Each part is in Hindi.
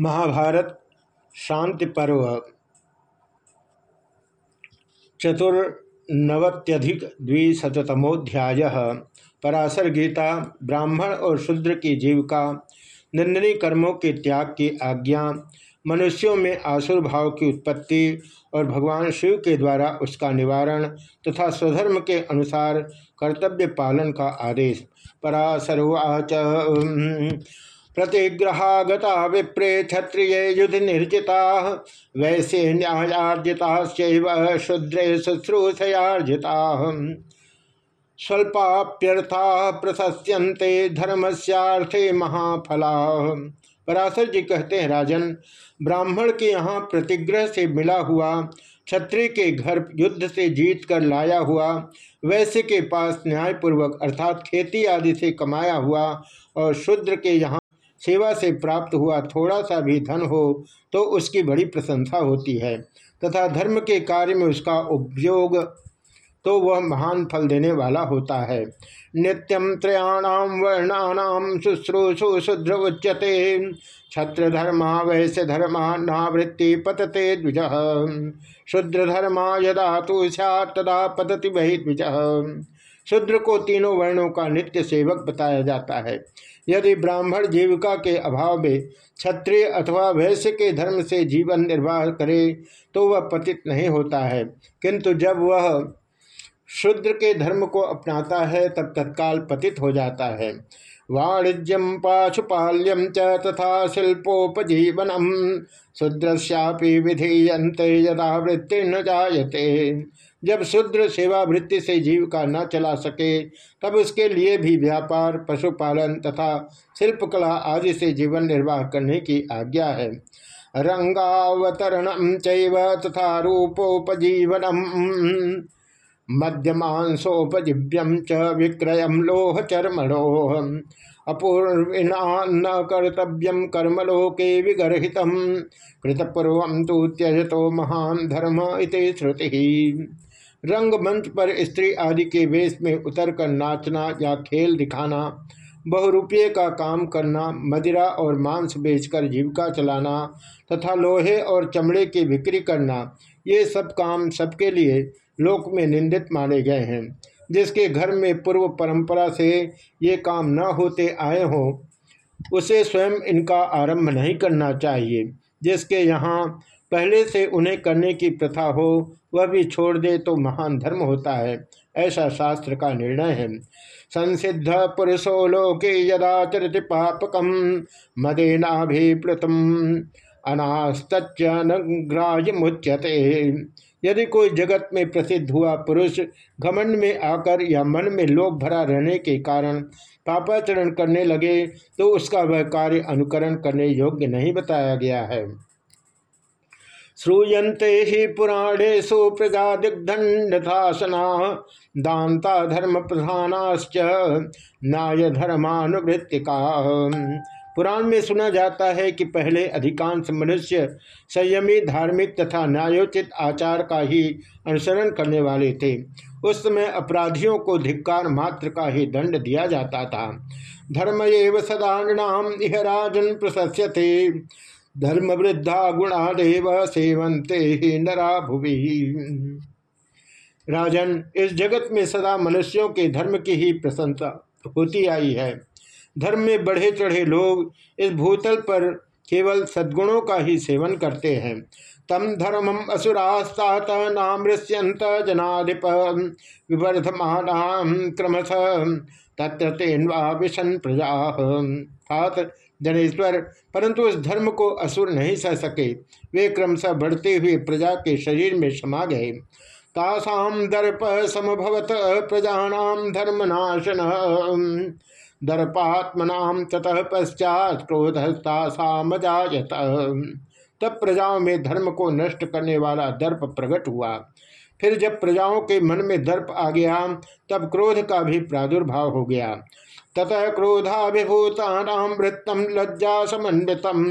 महाभारत शांति पर्व चतुर्नवत्यधिक द्विशतमोध्याय पराशर गीता ब्राह्मण और शूद्र की जीविका निंदनी कर्मों के त्याग की आज्ञा, मनुष्यों में आसुर भाव की उत्पत्ति और भगवान शिव के द्वारा उसका निवारण तथा स्वधर्म के अनुसार कर्तव्य पालन का आदेश। पराशरुवाच प्रतिग्रहागता विप्रे क्षत्रिय युद्ध निर्जिता, वैसे न्यायार्जिता शुद्रे शुश्रूषयार्जिता। स्वल्पाप्यर्था प्रशस्यन्ते धर्मस्यार्थे महाफला। पराशर जी कहते हैं, राजन, ब्राह्मण के यहाँ प्रतिग्रह से मिला हुआ, क्षत्रिय के घर युद्ध से जीत कर लाया हुआ, वैश्य के पास न्यायपूर्वक अर्थात खेती आदि से कमाया हुआ और शूद्र के यहाँ सेवा से प्राप्त हुआ थोड़ा सा भी धन हो तो उसकी बड़ी प्रशंसा होती है, तथा धर्म के कार्य में उसका उपयोग तो वह महान फल देने वाला होता है। नित्यम त्रयाणाम वर्णानाम शुश्रूषु शुद्र उच्यते छत्र धर्मा वैश्य धर्मा नावृत्ति पतते द्विज शुद्र धर्मा यदा तो तदा पतति वही द्विज शुद्र को तीनों वर्णों का नित्य सेवक बताया जाता है। यदि ब्राह्मण जीविका के अभाव में क्षत्रिय अथवा वैश्य के धर्म से जीवन निर्वाह करे तो वह पतित नहीं होता है। किंतु जब वह शुद्र के धर्म को अपनाता है, तब तत्काल पतित हो जाता है। वाणिज्यम पाशुपाल्यम च तथा शिल्पोपजीवनम। शूद्रश्यापि विधीयते यदा वृत्ति न जायते। जब शूद्र सेवा वृत्ति से जीव का न चला सके, तब उसके लिए भी व्यापार, पशुपालन तथा शिल्पकला आदि से जीवन निर्वाह करने की आज्ञा है। रंगावतरण तथा रूपोपजीवनम मध्यमांसोपजीव्यम च विक्रय लोह चर्मणोह अपूर्विना न कर्तव्यम कर्मलोके विगर्हित। कृतपूर्व तो त्यज तो महान धर्म इत श्रुति। रंगमंच पर स्त्री आदि के वेश में उतरकर नाचना या खेल दिखाना, बहुरूपये का काम करना, मदिरा और मांस बेचकर जीविका चलाना तथा लोहे और चमड़े की बिक्री करना, ये सब काम सबके लिए लोक में निंदित माने गए हैं। जिसके घर में पूर्व परंपरा से ये काम न होते आए हों, उसे स्वयं इनका आरंभ नहीं करना चाहिए। जिसके यहाँ पहले से उन्हें करने की प्रथा हो, वह भी छोड़ दे तो महान धर्म होता है। ऐसा शास्त्र का निर्णय है। संसिद्ध पुरुषो लोके यदा चरति पापकम मदेनाभिप्लुतम। अनास्त न मुच्यते यदि कोई जगत में प्रसिद्ध हुआ पुरुष घमंड में आकर या मन में लोभ भरा रहने के कारण पापाचरण करने लगे तो उसका वह कार्य अनुकरण करने योग्य नहीं बताया गया है। श्रूयते ही पुराणेशु प्रजा दिग्धंडथासना दाता धर्म प्रधानाश्च न्याय धर्मानुवृत्तिका पुराण में सुना जाता है कि पहले अधिकांश मनुष्य संयमी, धार्मिक तथा न्यायोचित आचार का ही अनुसरण करने वाले थे। उस समय अपराधियों को धिक्कार मात्र का ही दंड दिया जाता था। धर्म एव सदाणाम इह राजन प्रशस्यते। धर्म वृद्धा गुणादेव सेवंते ही नरा भुवि। राजन, इस जगत में सदा मनुष्यों के धर्म की ही प्रशंसा होती आई है। धर्म में बढ़े चढ़े लोग इस भूतल पर केवल सद्गुणों का ही सेवन करते हैं। तम धर्मम असुरास्तात नामृष्यंत जनाधिप विवर्धमान क्रमश तत्वा विशन प्रजा। जनेश्वर परंतु उस धर्म को असुर नहीं सह सके। वे क्रमशः बढ़ते हुए प्रजा के शरीर में समा गए। तासाम दर्प समभवत प्रजानाम धर्मनाशन। दर्पात्मना ततः पश्चात क्रोधस्तासामजात तब प्रजाओं में धर्म को नष्ट करने वाला दर्प प्रकट हुआ। फिर जब प्रजाओं के मन में दर्प आ गया, तब क्रोध का भी प्रादुर्भाव हो गया। ततः क्रोधाभिभूता वृत्तम लज्जा समन्वितम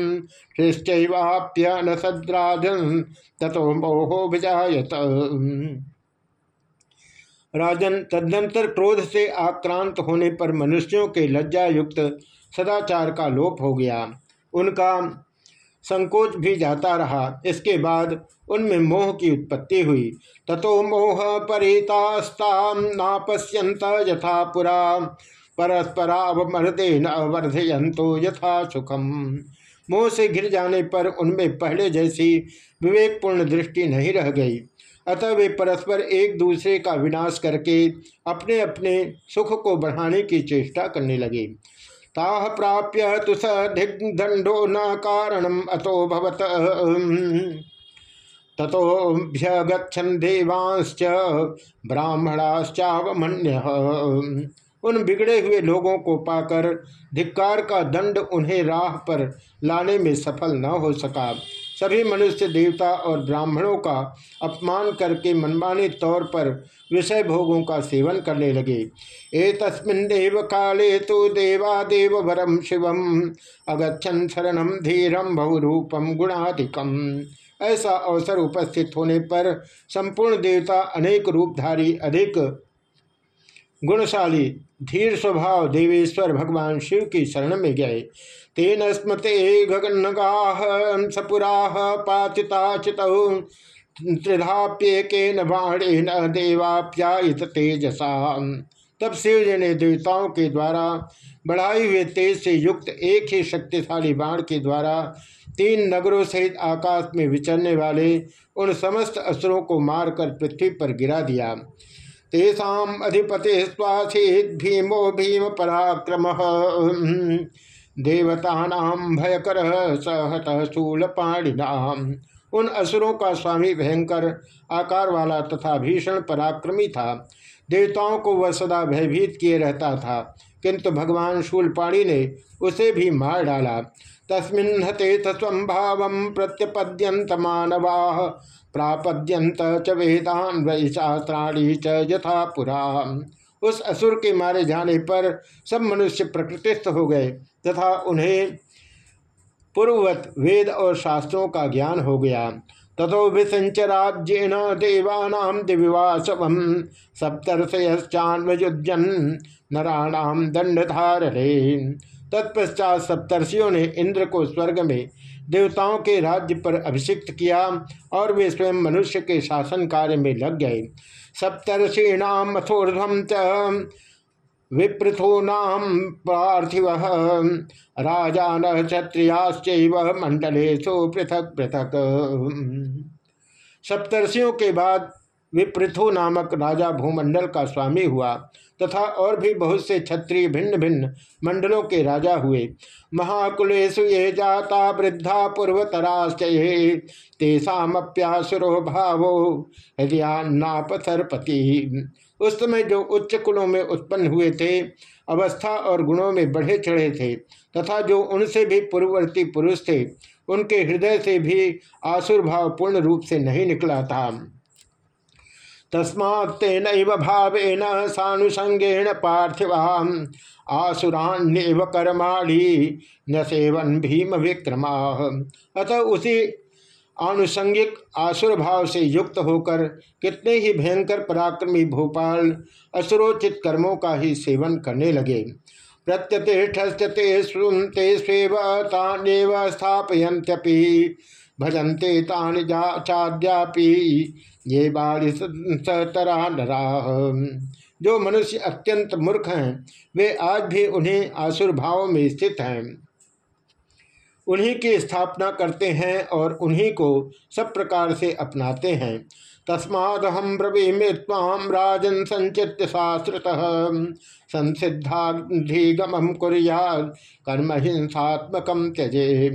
तथो मोहो विजात राजन तदनंतर क्रोध से आक्रांत होने पर मनुष्यों के लज्जा युक्त सदाचार का लोप हो गया। उनका संकोच भी जाता रहा। इसके बाद उनमें मोह की उत्पत्ति हुई। ततो मोह परितास्ता नापश्यंत यथा पुरा। परस्परावमर्दे न यथा सुखम। मोह से घिर जाने पर उनमें पहले जैसी विवेकपूर्ण दृष्टि नहीं रह गई। अतः वे परस्पर एक दूसरे का विनाश करके अपने अपने सुख को बढ़ाने की चेष्टा करने लगे। ताह प्राप्य तो दिग्दंडो न कारणम अतो भवत। तथोभ्यगछन देवांश्च, ब्राह्मणाश्चावमन्य। उन बिगड़े हुए लोगों को पाकर, धिक्कार का दंड उन्हें राह पर लाने में सफल न हो सका। सभी मनुष्य देवता और ब्राह्मणों का अपमान करके मनमाने तौर पर विषय भोगों का सेवन करने लगे। ए तस्मिन काले तो देवादेव वरम शिवम अगछन शरणम धीरम बहुरूपम गुणाधिकम। ऐसा अवसर उपस्थित होने पर संपूर्ण देवता अनेक रूपधारी, अधिक गुणशाली धीर स्वभाव देवेश्वर भगवान शिव की शरण में गए। तेन स्मृते गगनगाह सपुराह पाचिताचित त्रिधाप्येकेन बाणेन देवाप्यायित तेजसा। तब शिव जी ने देवताओं के द्वारा, बढ़ाई हुए तेज से युक्त एक ही शक्तिशाली बाण के द्वारा, तीन नगरों सहित आकाश में विचरने वाले उन समस्त असुरों को मारकर पृथ्वी पर गिरा दिया। तेषाम अधिपति स्वासीत भीमो भीम पराक्रम देवता भयकर सहत शूल पाणिनाम उन असुरों का स्वामी भयंकर आकार वाला तथा भीषण पराक्रमी था। देवताओं को वह सदा भयभीत किए रहता था। किंतु भगवान शूलपाणी ने उसे भी मार डाला। तस्मिन् हते तस्वभाव प्रत्यपद्यंत मानवा प्रापद्यंत च वेदान वै शास्त्राणी च यथा पुरा। उस असुर के मारे जाने पर सब मनुष्य प्रकृतिस्थ हो गए, तथा उन्हें पूर्ववत वेद और शास्त्रों का ज्ञान हो गया। तथो विसंचराज्येन देवानाम सप्तर्षयश्चान्वयुजन नराणाम दंडधारे तत्पश्चात सप्तर्षियों ने इंद्र को स्वर्ग में देवताओं के राज्य पर अभिषिक्त किया और वे स्वयं मनुष्य के शासन कार्य में लग गए। सप्तर्षीणाम अथोर्धम च विपृथूनाम पार्थिव। राजान क्षत्रियाश्च मंडलेशु पृथक पृथक। सप्तर्षियों के बाद विपृथु नामक राजा भूमंडल का स्वामी हुआ तथा और भी बहुत से क्षत्रिय भिन्न भिन्न मंडलों के राजा हुए। महाकुलेशु ये जाता वृद्धा पूर्वतराश्चये तेषाप्यासुरो भावो हृदयान्नापसरपति उस समय जो उच्च कुलों में उत्पन्न हुए थे, अवस्था और गुणों में बढ़े चढ़े थे, तथा जो उनसे भी पूर्ववर्ती पुरुष थे, उनके हृदय से भी आसुर भाव पूर्ण रूप से नहीं निकला था। तस्मात्न भावेन सानुसंगेण पार्थिवा आसुराण्यव कर्माणी, न सेवन भीम विक्रमा अतः उसी आनुषंगिक आसुर भाव से युक्त होकर कितने ही भयंकर पराक्रमी भोपाल असुरोचित कर्मों का ही सेवन करने लगे। प्रत्यतिष्ठते सुनते स्वेव तान्यव स्थापयंत्यपि भजन्ते तानि चाद्यापि, ये बारिश सतरा जो मनुष्य अत्यंत मूर्ख हैं, वे आज भी उन्हें आसुर भाव में स्थित हैं। उन्हीं की स्थापना करते हैं और उन्हीं को सब प्रकार से अपनाते हैं। तस्माद हम ब्रवीमे ताम राजन संचित शास्त्रत संसिद्धाधिगम कुरिया कर्म हिंसात्मक त्यजे।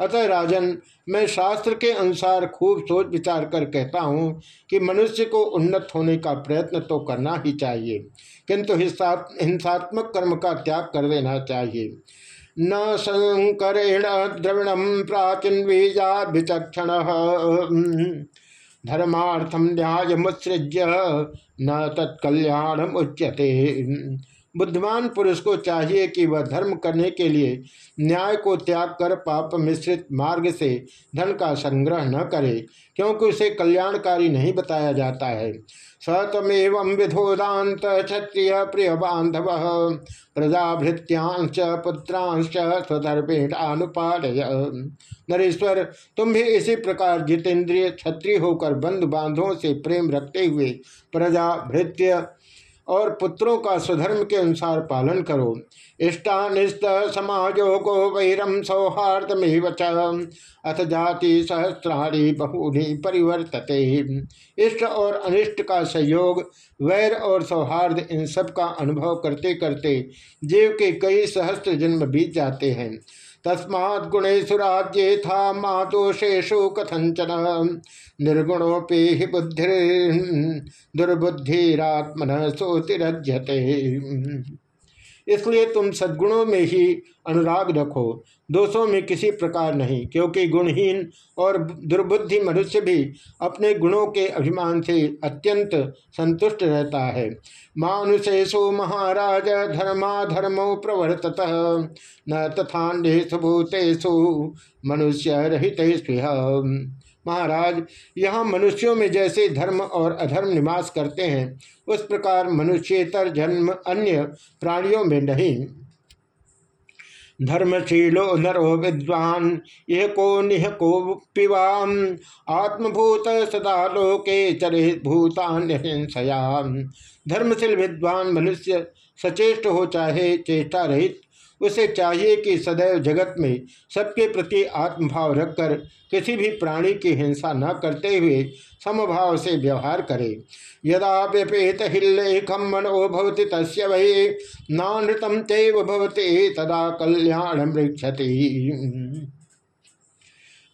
अतः राजन, मैं शास्त्र के अनुसार खूब सोच विचार कर कहता हूँ कि मनुष्य को उन्नत होने का प्रयत्न तो करना ही चाहिए, किंतु हिंसात्मक कर्म का त्याग कर देना चाहिए। न संकरेण द्रविणम प्राचीन बीजाद विचक्षण धर्मार्थम न्याय मुत्सृज्य न तत्कल्याण उच्यते बुद्धिमान पुरुष को चाहिए कि वह धर्म करने के लिए न्याय को त्याग कर पाप मिश्रित मार्ग से धन का संग्रह न करे, क्योंकि उसे कल्याणकारी नहीं बताया जाता है। सतमेव विधोदात क्षत्रिय प्रिय बांधव प्रजाभृत्यांश पुत्रांश स्वधर्मेणानुपालय नरेश्वर, तुम भी इसी प्रकार जितेंद्रिय क्षत्रिय होकर बंधु बांधवों से प्रेम रखते हुए प्रजा भृत्य और पुत्रों का स्वधर्म के अनुसार पालन करो। इष्टानिष्ट समाजो को वैरम सौहार्दमेव अथ जाति सहस्राणी बहुनी परिवर्तते। इष्ट और अनिष्ट का सहयोग, वैर और सौहार्द इन सब का अनुभव करते करते जीव के कई सहस्त्र जन्म बीत जाते हैं। तस्मात् गुणेशुराज्ये था माँ दोषेशु कथंचन निर्गुणोपि बुद्धि दुर्बुद्धिरात्मन सोतिरज्यते। इसलिए तुम सद्गुणों में ही अनुराग रखो। दोषों में किसी प्रकार नहीं, क्योंकि गुणहीन और दुर्बुद्धि मनुष्य भी अपने गुणों के अभिमान से अत्यंत संतुष्ट रहता है। मानुषेशु महाराज धर्माधर्मो प्रवर्तत, न तथान्यु भूतेषु मनुष्य रहित महाराज, यहाँ मनुष्यों में जैसे धर्म और अधर्म निवास करते हैं, उस प्रकार मनुष्यतर जन्म अन्य प्राणियों में नहीं। धर्मशीलो नरो विद्वान, यह को निह को पिवाम, आत्मभूत सदा लोके चरे भूतान हिंसया धर्मशील विद्वान मनुष्य सचेष्ट हो चाहे चेष्टा रहित उसे चाहिए कि सदैव जगत में सबके प्रति आत्मभाव रखकर किसी भी प्राणी की हिंसा न करते हुए समभाव से व्यवहार करे। यदा व्यपेत हिल्लेखम मनो भवति तस् वही नानृतम तेव भवते, तदा कल्याण मृक्षति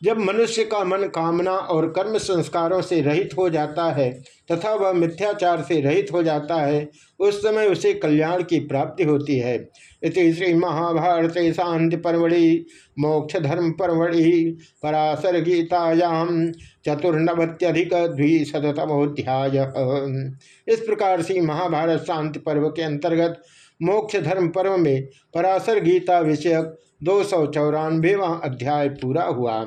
जब मनुष्य का मन कामना और कर्म संस्कारों से रहित हो जाता है तथा वह मिथ्याचार से रहित हो जाता है, उस समय उसे कल्याण की प्राप्ति होती है। इति श्री महाभारत शांति परवड़ी मोक्ष धर्म परवड़ी पराशर गीतायाम चतुर्नवत्यधिक द्विशतमोध्याय इस प्रकार से महाभारत शांति पर्व के अंतर्गत मोक्ष धर्म पर्व में पराशर गीता विषयक दो सौ चौरानवेवा अध्याय पूरा हुआ।